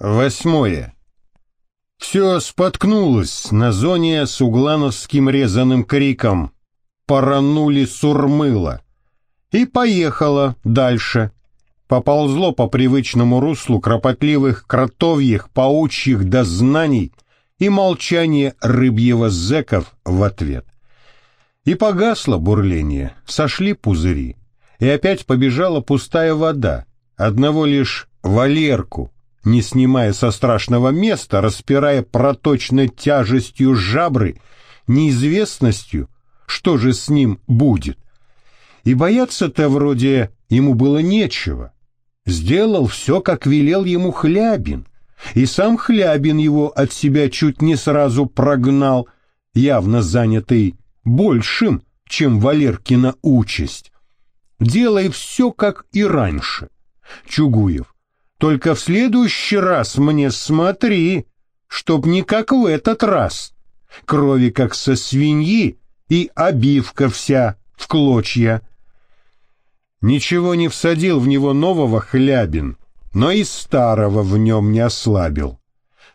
Восьмое. Все споткнулось на зоне с углановским резаным криком «Поранули сурмыло!» и поехало дальше. Поползло по привычному руслу кропотливых кротовьих, паучьих дознаний и молчание рыбьего зэков в ответ. И погасло бурление, сошли пузыри, и опять побежала пустая вода, одного лишь Валерку, не снимая со страшного места, распирая проточной тяжестью жабры, неизвестностью, что же с ним будет. И бояться-то вроде ему было нечего. Сделал все, как велел ему Хлябин, и сам Хлябин его от себя чуть не сразу прогнал, явно занятый большим, чем Валеркина участь. Делай все, как и раньше. Чугуев, только в следующий раз мне смотри, чтоб не как в этот раз. Крови как со свиньи и обивка вся в клочья. Ничего не всадил в него нового Хлябин, но и старого в нем не ослабил.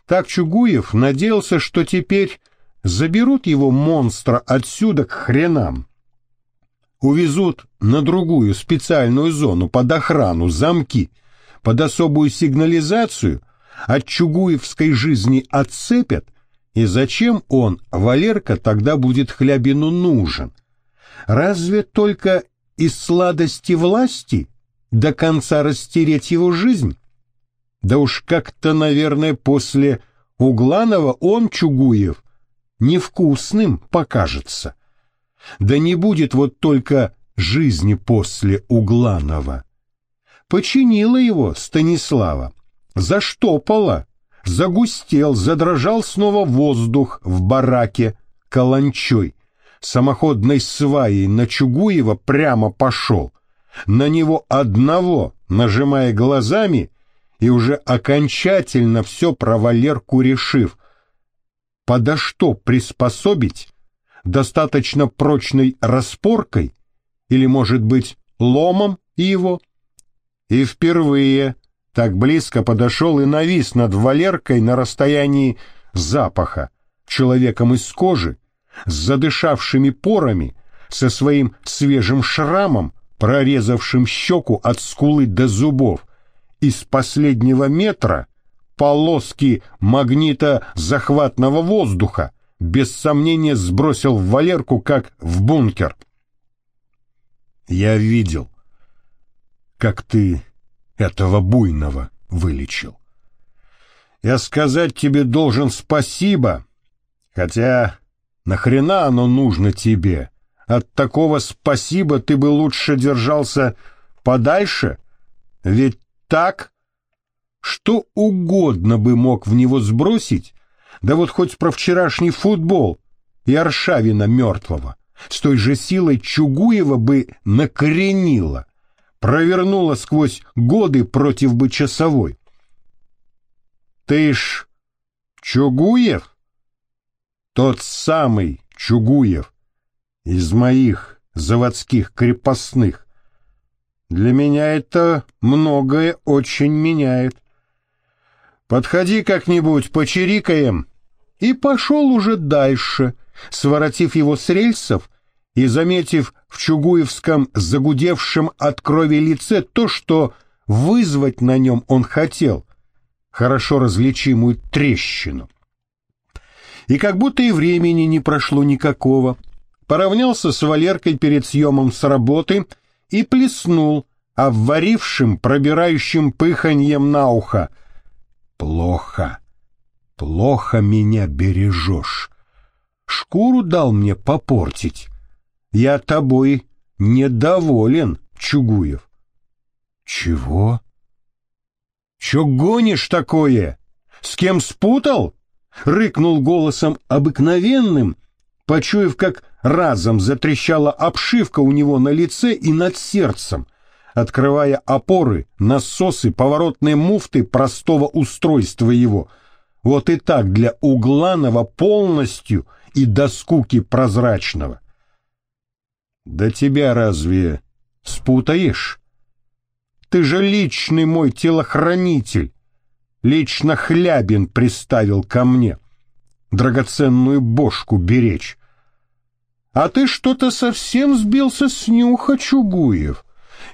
Так Чугуев надеялся, что теперь заберут его монстра отсюда к хренам. Увезут на другую специальную зону под охрану замки — под особую сигнализацию от чугуевской жизни отцепят, и зачем он, Валерка, тогда будет Хлябину нужен? Разве только из сладости власти до конца растереть его жизнь? Да уж как-то, наверное, после Угланова он, Чугуев, невкусным покажется. Да не будет вот только жизни после Угланова починила его Станислава, заштопала, загустел, задрожал снова воздух в бараке каланчой, самоходной сваей на Чугуева прямо пошел, на него одного, нажимая глазами, и уже окончательно все про Валерку решив, подо что приспособить, достаточно прочной распоркой? Или, может быть, ломом его – и впервые так близко подошел и навис над Валеркой на расстоянии запаха, человеком из кожи, с задышавшими порами, со своим свежим шрамом, прорезавшим щеку от скулы до зубов, из последнего метра полоски магнита захватного воздуха без сомнения сбросил в Валерку, как в бункер. Я видел, как ты этого буйного вылечил. Я сказать тебе должен спасибо, хотя нахрена оно нужно тебе? От такого спасибо ты бы лучше держался подальше, ведь так, что угодно бы мог в него сбросить, да вот хоть про вчерашний футбол и Аршавина мертвого, с той же силой Чугуева бы накренило — провернула сквозь годы против бы часовой. Ты ж Чугуев? Тот самый Чугуев из моих заводских крепостных. Для меня это многое очень меняет. Подходи как-нибудь, почирикаем. И пошел уже дальше, своротив его с рельсов и, заметив в Чугуевском загудевшем от крови лице то, что вызвать на нем он хотел, хорошо различимую трещину. И как будто и времени не прошло никакого, поравнялся с Валеркой перед съемом с работы и плеснул обварившим, пробирающим пыханьем на ухо. «Плохо, плохо меня бережешь. Шкуру дал мне попортить». Я тобой недоволен, Чугуев. Чего? Чё гонишь такое? С кем спутал? Рыкнул голосом обыкновенным, почуяв, как разом затрещала обшивка у него на лице и над сердцем, открывая опоры, насосы, поворотные муфты простого устройства его. Вот и так для Угланова полностью и до скуки прозрачного. Да тебя разве спутаешь? Ты же личный мой телохранитель. лично Хлябин приставил ко мне драгоценную бошку беречь. А ты что-то совсем сбился с нюха, Чугуев.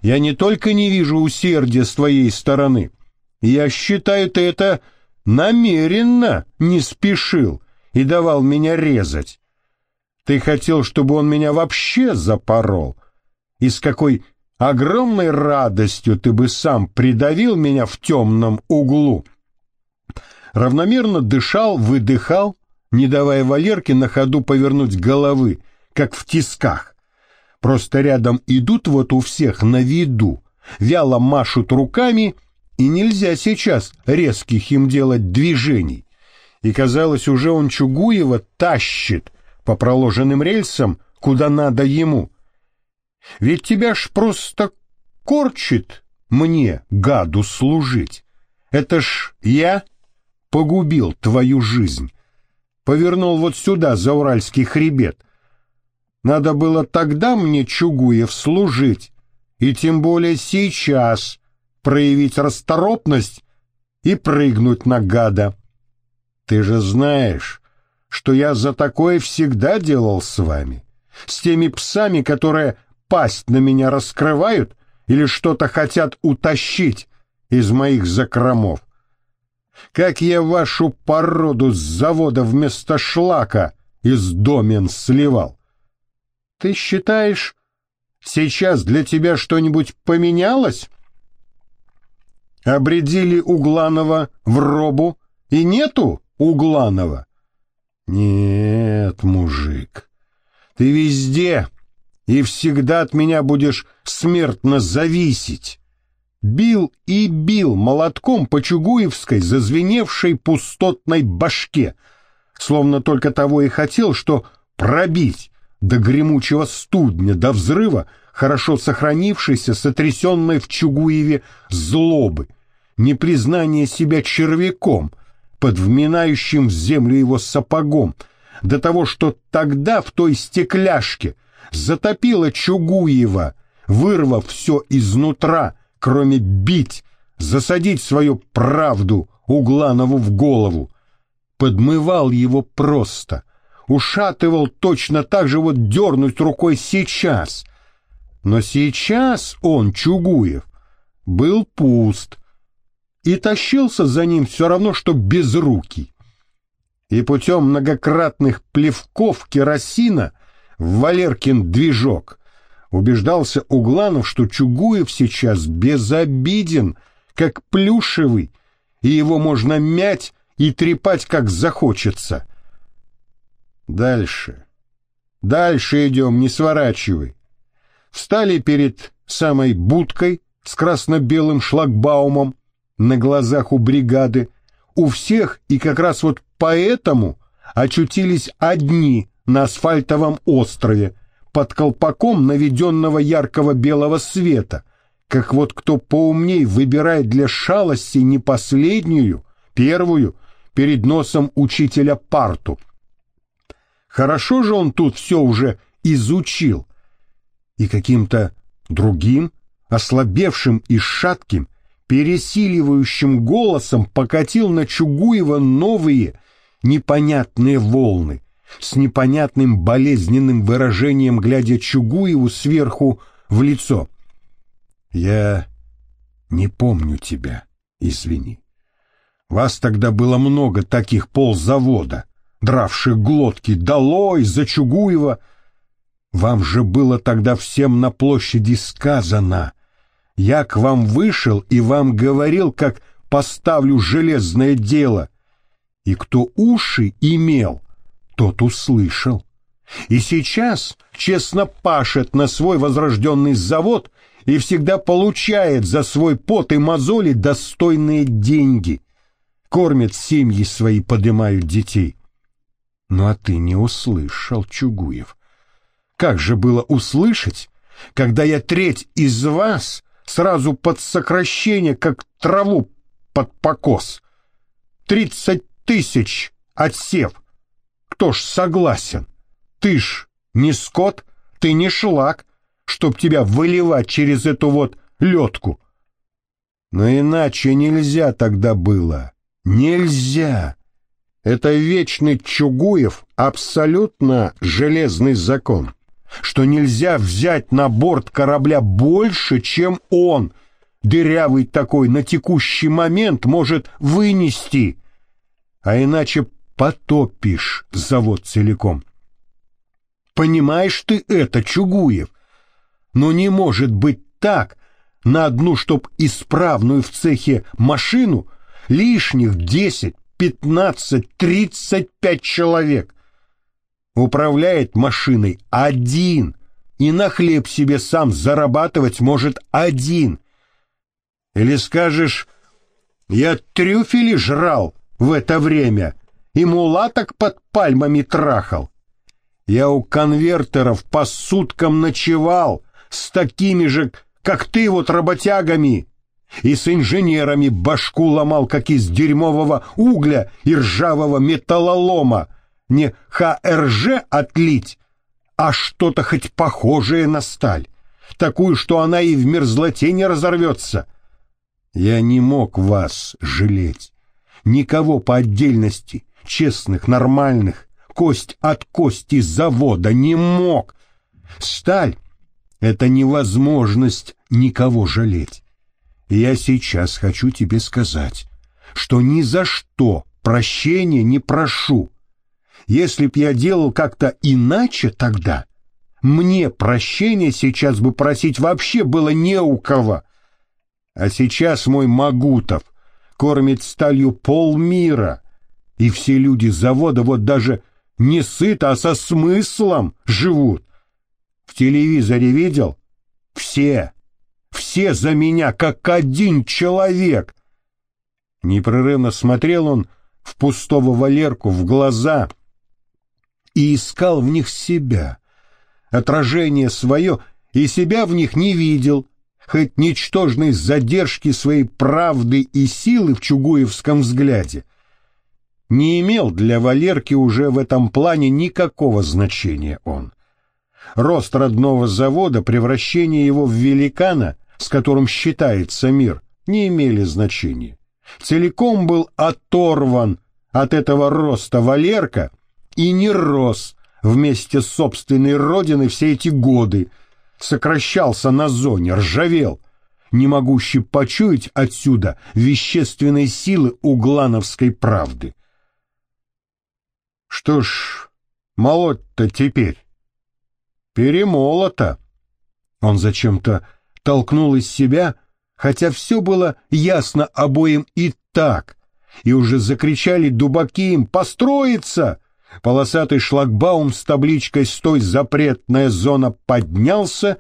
Я не только не вижу усердия с твоей стороны, я считаю, ты это намеренно не спешил и давал меня резать. Ты хотел, чтобы он меня вообще запорол. И с какой огромной радостью ты бы сам придавил меня в темном углу. Равномерно дышал, выдыхал, не давая Валерке на ходу повернуть головы, как в тисках. Просто рядом идут вот у всех на виду, вяло машут руками, и нельзя сейчас резких им делать движений. И, казалось, уже он Чугуева тащит по проложенным рельсам, куда надо ему. Ведь тебя ж просто корчит мне, гаду, служить. Это ж я погубил твою жизнь. Повернул вот сюда, за Уральский хребет, надо было тогда мне, Чугуев, служить, и тем более сейчас проявить расторопность и прыгнуть на гада. Ты же знаешь, что я за такое всегда делал с вами, с теми псами, которые пасть на меня раскрывают или что-то хотят утащить из моих закромов. Как я вашу породу с завода вместо шлака из домен сливал. Ты считаешь, сейчас для тебя что-нибудь поменялось? Обредили Угланова в робу, и нету Угланова? Нет, мужик, ты везде и всегда от меня будешь смертно зависеть. Бил и бил молотком по Чугуевской зазвеневшей пустотной башке, словно только того и хотел, что пробить до гремучего студня, до взрыва, хорошо сохранившейся, сотрясенной в Чугуеве злобы, непризнание себя червяком, под вминающим в землю его сапогом, до того, что тогда в той стекляшке затопило Чугуева, вырвав все изнутра, кроме бить, засадить свою правду Угланову в голову, подмывал его просто — ушатывал точно так же вот дернуть рукой сейчас. Но сейчас он, Чугуев, был пуст и тащился за ним все равно, что без руки. И путем многократных плевков керосина в Валеркин движок убеждался Угланов, что Чугуев сейчас безобиден, как плюшевый, и его можно мять и трепать, как захочется. Дальше. Дальше идем, не сворачивай. Встали перед самой будкой с красно-белым шлагбаумом на глазах у бригады. У всех и как раз вот поэтому очутились одни на асфальтовом острове под колпаком наведенного яркого белого света, как вот кто поумней выбирает для шалости не последнюю, первую, перед носом учителя парту — Хорошо же он тут все уже изучил. И каким-то другим, ослабевшим и шатким, пересиливающим голосом покатил на Чугуева новые непонятные волны, с непонятным болезненным выражением, глядя Чугуеву сверху в лицо. «Я не помню тебя, извини. Вас тогда было много таких ползавода дравших глотки, долой за Чугуева. Вам же было тогда всем на площади сказано. Я к вам вышел и вам говорил, как поставлю железное дело. И кто уши имел, тот услышал. И сейчас честно пашет на свой возрожденный завод и всегда получает за свой пот и мозоли достойные деньги. Кормят семьи свои, подымают детей. Ну а ты не услышал, Чугуев. Как же было услышать, когда я треть из вас сразу под сокращение, как траву под покос? Тридцать тысяч отсев. Кто ж согласен? Ты ж не скот, ты не шлак, чтоб тебя выливать через эту вот ледку. Но иначе нельзя тогда было, Нельзя. Это вечный Чугуев абсолютно железный закон, что нельзя взять на борт корабля больше, чем он, дырявый такой, на текущий момент может вынести, а иначе потопишь завод целиком. Понимаешь ты это, Чугуев? Но не может быть так, на одну, чтоб исправную в цехе машину, лишних десять, пятнадцать, тридцать пять человек. Управляет машиной один, и на хлеб себе сам зарабатывать может один. Или скажешь, я трюфели жрал в это время и мулаток под пальмами трахал. Я у конвертеров по суткам ночевал с такими же, как ты вот работягами, и с инженерами башку ломал, как из дерьмового угля и ржавого металлолома. Не ХРЖ отлить, а что-то хоть похожее на сталь, такую, что она и в мерзлоте не разорвется. Я не мог вас жалеть, никого по отдельности, честных, нормальных, кость от кости завода не мог. Сталь — это невозможность никого жалеть. Я сейчас хочу тебе сказать, что ни за что прощения не прошу. Если б я делал как-то иначе тогда, мне прощения сейчас бы просить вообще было не у кого. А сейчас мой Магутов кормит сталью полмира, и все люди завода вот даже не сыто, а со смыслом живут. В телевизоре видел? Все, все за меня, как один человек. Непрерывно смотрел он в пустого Валерку в глаза и искал в них себя, отражение свое, и себя в них не видел, хоть ничтожной задержки своей правды и силы в чугуевском взгляде не имел для Валерки уже в этом плане никакого значения он. Рост родного завода, превращение его в великана, с которым считается мир, не имели значения. Целиком был оторван от этого роста Валерка и не рос вместе с собственной родиной все эти годы, сокращался на зоне, ржавел, не могущий почуять отсюда вещественной силы углановской правды. Что ж, молоть-то теперь. Перемолото. Он зачем-то толкнул из себя, хотя все было ясно обоим и так, и уже закричали дубаки им «Построиться!» Полосатый шлагбаум с табличкой «Стой, запретная зона» поднялся,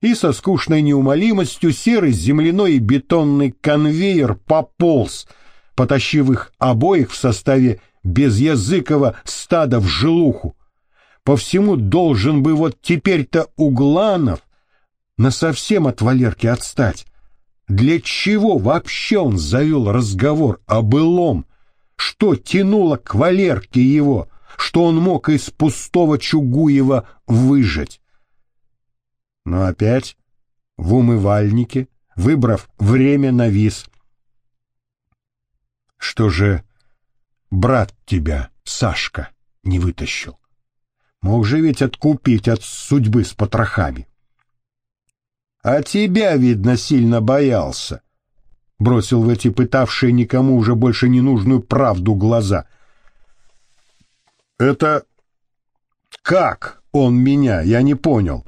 и со скучной неумолимостью серый земляной и бетонный конвейер пополз, потащив их обоих в составе безязыкого стада в жилуху. По всему должен бы вот теперь-то Угланов насовсем от Валерки отстать. Для чего вообще он завел разговор о былом? Что тянуло к Валерке его? Что он мог из пустого Чугуева выжать? Но опять в умывальнике, выбрав время на виз. Что же брат тебя, Сашка, не вытащил. Мог же ведь откупить от судьбы с потрохами. А тебя, видно, сильно боялся. Бросил в эти пытавшие никому уже больше не нужную правду глаза. Это как он меня, я не понял.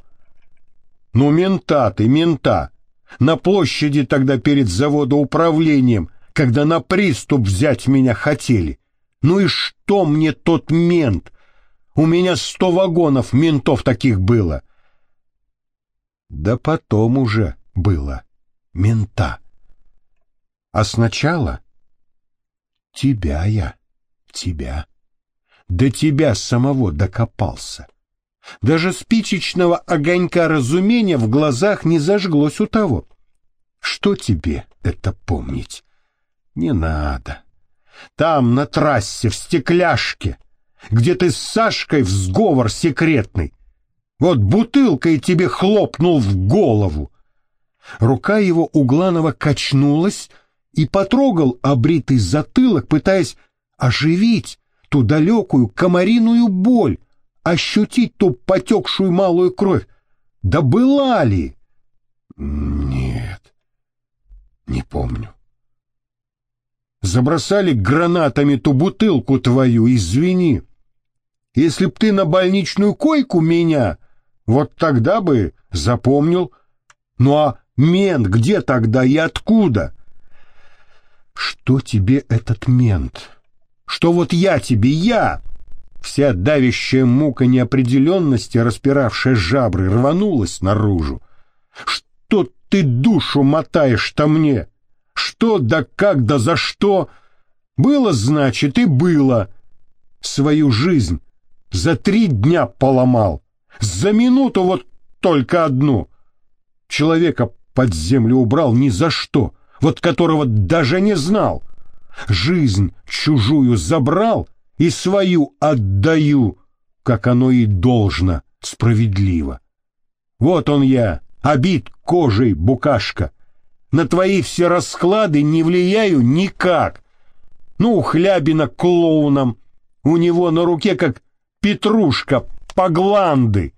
Ну, мента ты, мента. На площади тогда перед заводоуправлением, когда на приступ взять меня хотели. Ну и что мне тот мент? У меня сто вагонов ментов таких было. Да потом уже было мента. А сначала тебя я, тебя. До тебя самого докопался. Даже спичечного огонька разумения в глазах не зажглось у того. Что тебе это помнить? Не надо. Там, на трассе, в стекляшке, где ты с Сашкой в сговор секретный. Вот бутылкой тебе хлопнул в голову. Рука его Угланова качнулась, и потрогал обритый затылок, пытаясь оживить ту далекую комариную боль, ощутить ту потекшую малую кровь. Да была ли? Нет, не помню. Забросали гранатами ту бутылку твою, извини. Если б ты на больничную койку меня, вот тогда бы запомнил. Ну а мент где тогда и откуда? Что тебе этот мент? Что вот я тебе, я? Вся давящая мука неопределенности, распиравшая жабры, рванулась наружу. Что ты душу мотаешь-то мне? Что да как да за что? Было, значит, и было. Свою жизнь за три дня поломал. За минуту вот только одну. Человека под землю убрал ни за что, вот которого даже не знал. Жизнь чужую забрал и свою отдаю, как оно и должно, справедливо. Вот он я, обид кожей букашка. На твои все расклады не влияю никак. Ну, Хлябина клоуном, у него на руке как Петрушка, погланды.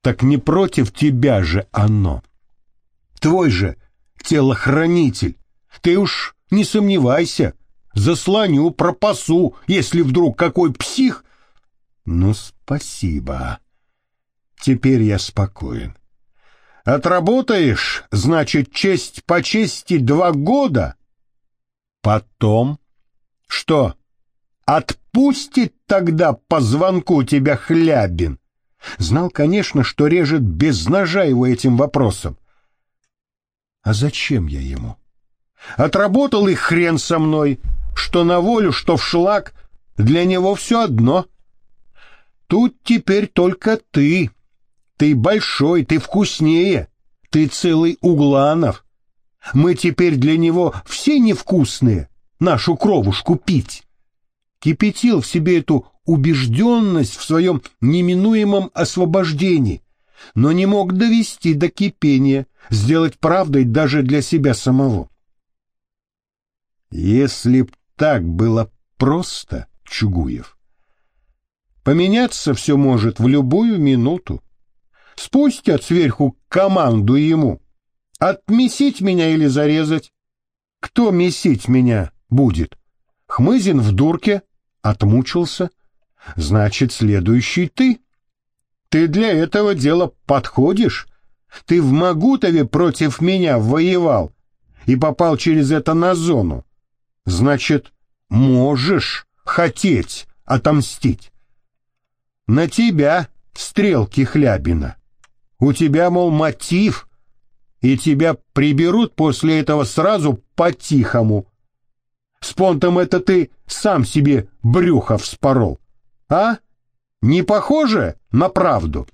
Так не против тебя же оно. Твой же телохранитель. Ты уж не сомневайся, заслоню, пропасу, если вдруг какой псих... Ну, спасибо. Теперь я спокоен. Отработаешь, значит, честь по чести два года. Потом... Что, Отпустит тогда по звонку тебя Хлябин. Знал, конечно, что режет без ножа его этим вопросом. А зачем я ему? Отработал и хрен со мной, что на волю, что в шлак, для него все одно. Тут теперь только ты. Ты большой, ты вкуснее, ты целый Угланов. Мы теперь для него все невкусные, нашу кровушку пить кипятил в себе эту убежденность в своем неминуемом освобождении, но не мог довести до кипения, сделать правдой даже для себя самого. Если б так было просто, Чугуев, поменяться все может в любую минуту. Спустят сверху команду ему. Отмесить меня или зарезать? Кто месить меня будет? Хмызин в дурке, Отмучился? Значит, следующий ты. Ты для этого дела подходишь? Ты в Магутове против меня воевал и попал через это на зону. Значит, можешь хотеть отомстить. На тебя стрелки Хлябина. У тебя, мол, мотив, и тебя приберут после этого сразу по-тихому, с понтом это ты сам себе брюхо вспорол. А? Не похоже на правду?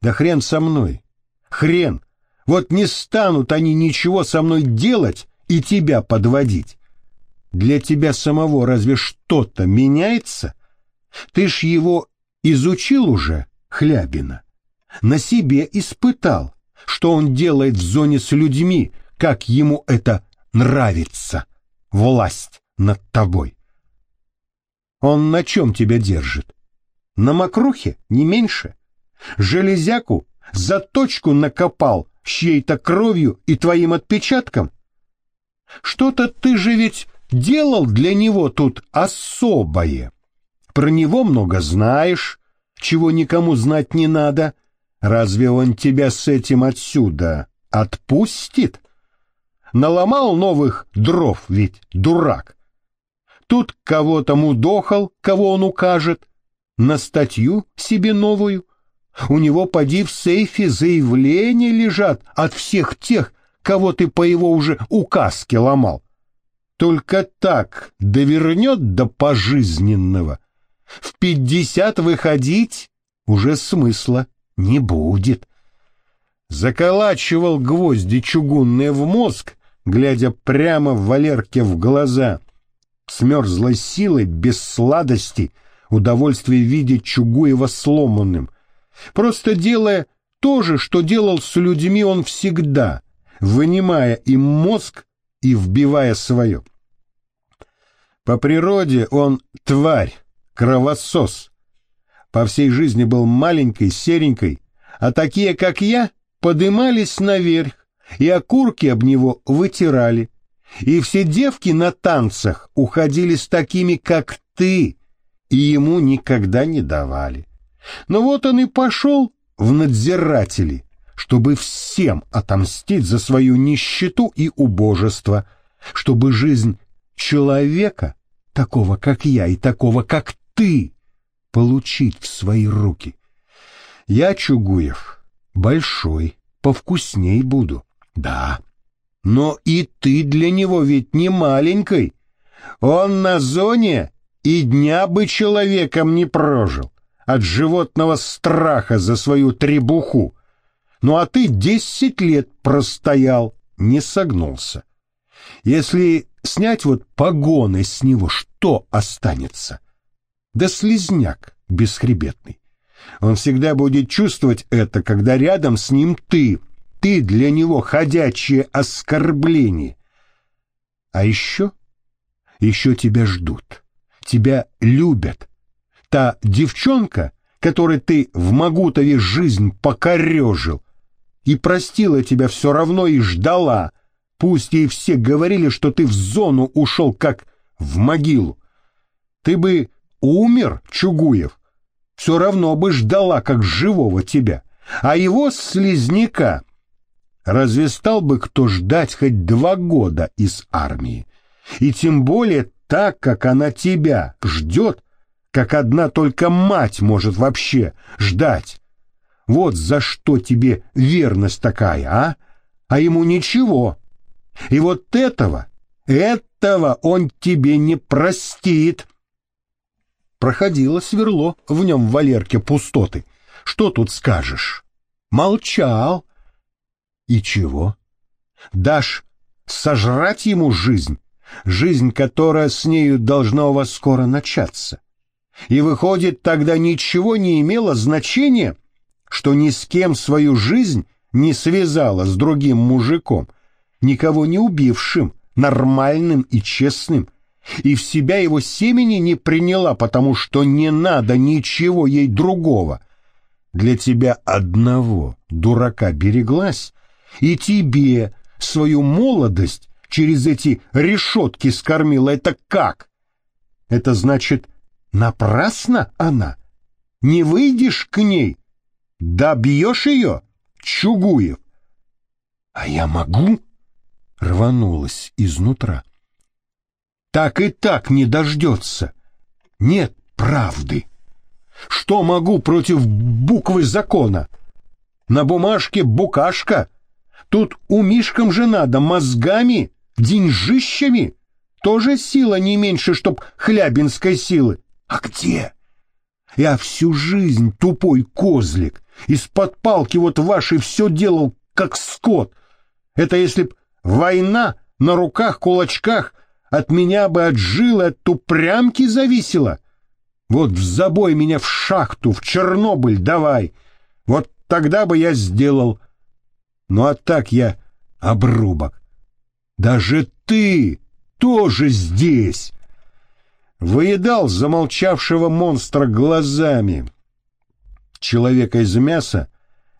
Да хрен со мной. Хрен. Вот не станут они ничего со мной делать и тебя подводить. Для тебя самого разве что-то меняется? Ты ж его изучил уже, Хлябина. На себе испытал, что он делает в зоне с людьми, как ему это нравится власть над тобой. Он на чем тебя держит? На мокрухе не меньше. Железяку за точку накопал чьей-то кровью и твоим отпечатком. Что-то ты же ведь делал для него тут особое. Про него много знаешь, чего никому знать не надо. Разве он тебя с этим отсюда отпустит? наломал новых дров ведь, дурак. Тут кого-то мудохал, кого он укажет, на статью себе новую. У него, поди, в сейфе заявления лежат от всех тех, кого ты по его уже указке ломал. Только так довернет до пожизненного. В пятьдесят выходить уже смысла не будет. Заколачивал гвозди чугунные в мозг, глядя прямо в Валерке в глаза, с мерзлой силой, без сладости, удовольствие видеть Чугуева сломанным, просто делая то же, что делал с людьми он всегда, вынимая им мозг и вбивая свое. По природе он тварь, кровосос. По всей жизни был маленькой, серенькой, а такие, как я, подымались наверх и окурки об него вытирали. И все девки на танцах уходили с такими, как ты, и ему никогда не давали. Но вот он и пошел в надзиратели, чтобы всем отомстить за свою нищету и убожество, чтобы жизнь человека, такого как я и такого как ты, получить в свои руки. Я, Чугуев, большой, повкусней буду, да, но и ты для него ведь не маленькой. Он на зоне и дня бы человеком не прожил от животного страха за свою требуху. Ну а ты десять лет простоял, не согнулся. Если снять вот погоны с него, что останется? Да слезняк бесхребетный. Он всегда будет чувствовать это, когда рядом с ним ты. Ты для него ходячее оскорбление. А еще, еще тебя ждут, тебя любят, та девчонка, которой ты в Магутове жизнь покорежил, и простила тебя все равно и ждала, пусть ей все говорили, что ты в зону ушел, как в могилу. Ты бы умер, Чугуев, все равно бы ждала, как живого тебя, а его слизняка разве стал бы кто ждать хоть два года из армии? И тем более так, как она тебя ждет, как одна только мать может вообще ждать. Вот за что тебе верность такая, а? А ему ничего. И вот этого, этого он тебе не простит. Проходило сверло в нем Валерке пустоты. Что тут скажешь? Молчал. И чего? Дашь сожрать ему жизнь, жизнь, которая с нею должна у вас скоро начаться. И выходит, тогда ничего не имело значения, что ни с кем свою жизнь не связала с другим мужиком, никого не убившим, нормальным и честным, и в себя его семени не приняла, потому что не надо ничего ей другого. Для тебя одного дурака береглась, и тебе свою молодость через эти решетки скормила. Это как? Это значит, Напрасно она. Не выйдешь к ней, добьешь ее, Чугуев. А я могу? Рванулась изнутра. Так и так не дождется. Нет правды. Что могу против буквы закона? На бумажке букашка. Тут у Мишкам же надо мозгами, деньжищами. Тоже сила не меньше, чтоб хлябинской силы. А где? Я всю жизнь тупой козлик, из-под палки вот вашей все делал, как скот. Это если б война на руках-кулачках от меня бы отжила, от тупрямки зависела. Вот в забой меня в шахту, в Чернобыль давай. Вот тогда бы я сделал. Ну а так я обрубок. Даже ты тоже здесь выедал замолчавшего монстра глазами. Человека из мяса,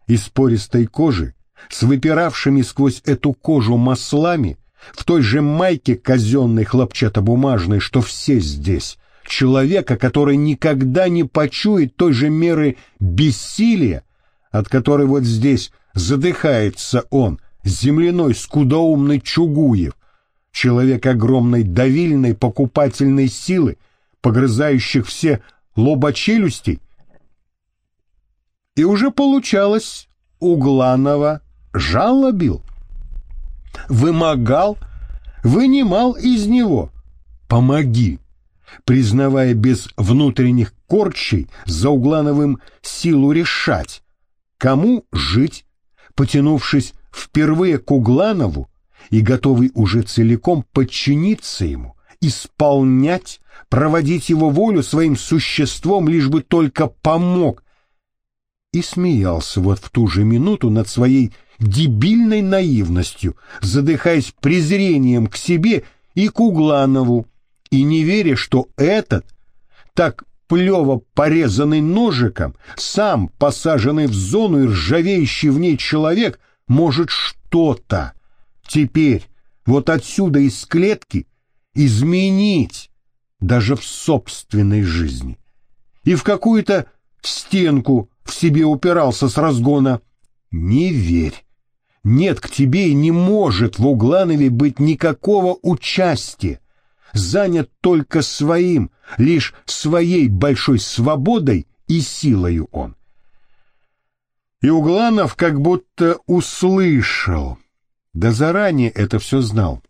из пористой кожи, с выпиравшими сквозь эту кожу маслами, в той же майке казенной хлопчатобумажной, что все здесь, человека, который никогда не почует той же меры бессилия, от которой вот здесь задыхается он, земляной скудоумный Чугуев, человек огромной давильной покупательной силы, погрызающих все лобочелюстей. И уже получалось, Угланова жалобил, вымогал, вынимал из него «помоги», признавая без внутренних корчей за Углановым силу решать, кому жить, потянувшись впервые к Угланову, и готовый уже целиком подчиниться ему, исполнять, проводить его волю своим существом, лишь бы только помог. И смеялся вот в ту же минуту над своей дебильной наивностью, задыхаясь презрением к себе и к Угланову, и не веря, что этот, так плево порезанный ножиком, сам посаженный в зону и ржавеющий в ней человек, может что-то теперь вот отсюда из клетки изменить даже в собственной жизни. И в какую-то стенку в себе упирался с разгона. Не верь. Нет к тебе и не может в Угланове быть никакого участия. Занят только своим, лишь своей большой свободой и силою он. И Угланов как будто услышал, да заранее это все знал.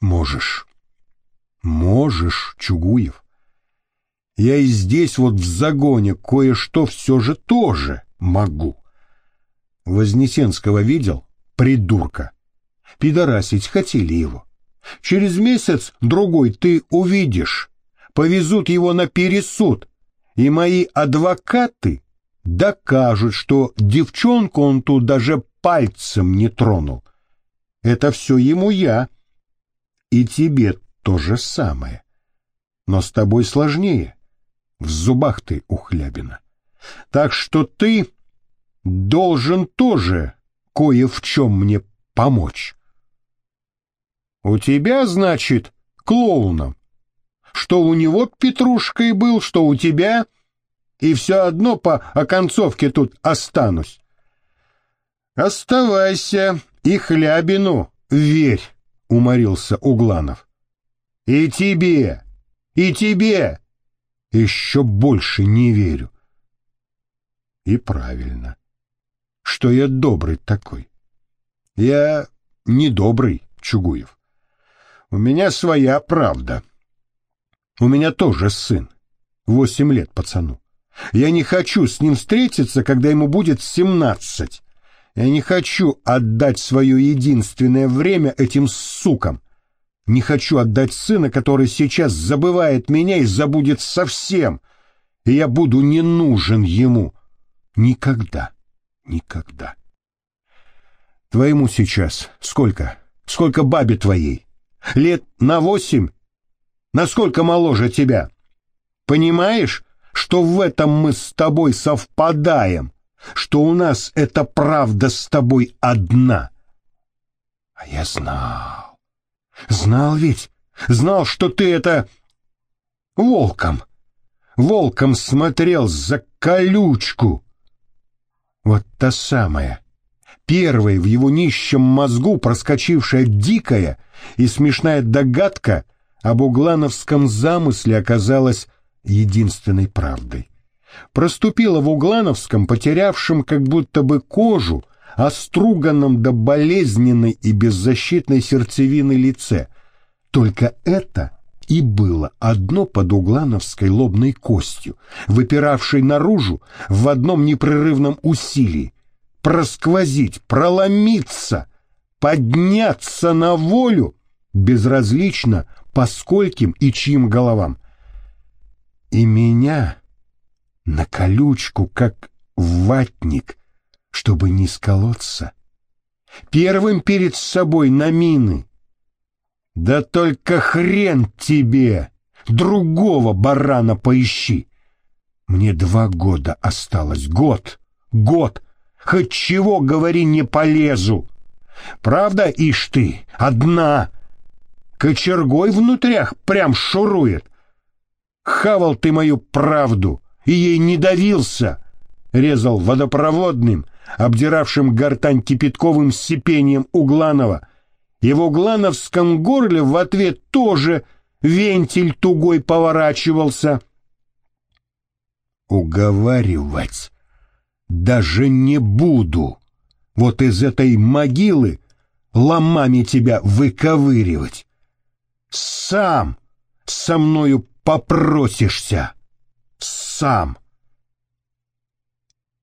Можешь, можешь, Чугуев. Я и здесь вот в загоне кое-что все же тоже могу. Вознесенского видел? Придурка. Пидорасить хотели его. Через месяц-другой ты увидишь. Повезут его на пересуд. И мои адвокаты докажут, что девчонку он тут даже пальцем не тронул. Это все ему я. И тебе то же самое. Но с тобой сложнее. В зубах ты ухлябина. Так что ты должен тоже кое в чем мне помочь. У тебя, значит, клоуном. Что у него Петрушкой был, что у тебя, и все одно по оконцовке тут останусь. Оставайся и хлябину верь, уморился Угланов. И тебе, и тебе еще больше не верю. И правильно, что я добрый такой. Я не добрый, Чугуев. У меня своя правда. У меня тоже сын. Восемь лет пацану. Я не хочу с ним встретиться, когда ему будет семнадцать. Я не хочу отдать свое единственное время этим сукам. Не хочу отдать сына, который сейчас забывает меня и забудет совсем, и я буду не нужен ему. Никогда, никогда. Твоему сейчас сколько? Сколько бабе твоей? Лет на восемь? Насколько моложе тебя? Понимаешь, что в этом мы с тобой совпадаем, что у нас эта правда с тобой одна? А я знал. Знал ведь, знал, что ты это... Волком. Волком смотрел за колючку. Вот та самая, первая в его нищем мозгу проскочившая дикая и смешная догадка об углановском замысле оказалась единственной правдой. Проступила в углановском, потерявшем как будто бы кожу, оструганном до болезненной и беззащитной сердцевины лице. Только это и было одно под углановской лобной костью, выпиравшей наружу в одном непрерывном усилии. Просквозить, проломиться, подняться на волю, безразлично по скольким и чьим головам. И меня на колючку, как ватник, чтобы не сколоться. Первым перед собой на мины. Да только хрен тебе! Другого барана поищи! Мне два года осталось. Год! Год! Хоть чего, говори, не полезу! Правда, ишь ты, одна! Кочергой внутрях прям шурует. Хавал ты мою правду и ей не давился. Резал водопроводным, обдиравшим гортань кипятковым сипением Угланова, в углановском горле в ответ тоже вентиль тугой поворачивался. Уговаривать даже не буду. Вот из этой могилы ломами тебя выковыривать. Сам со мною попросишься. Сам.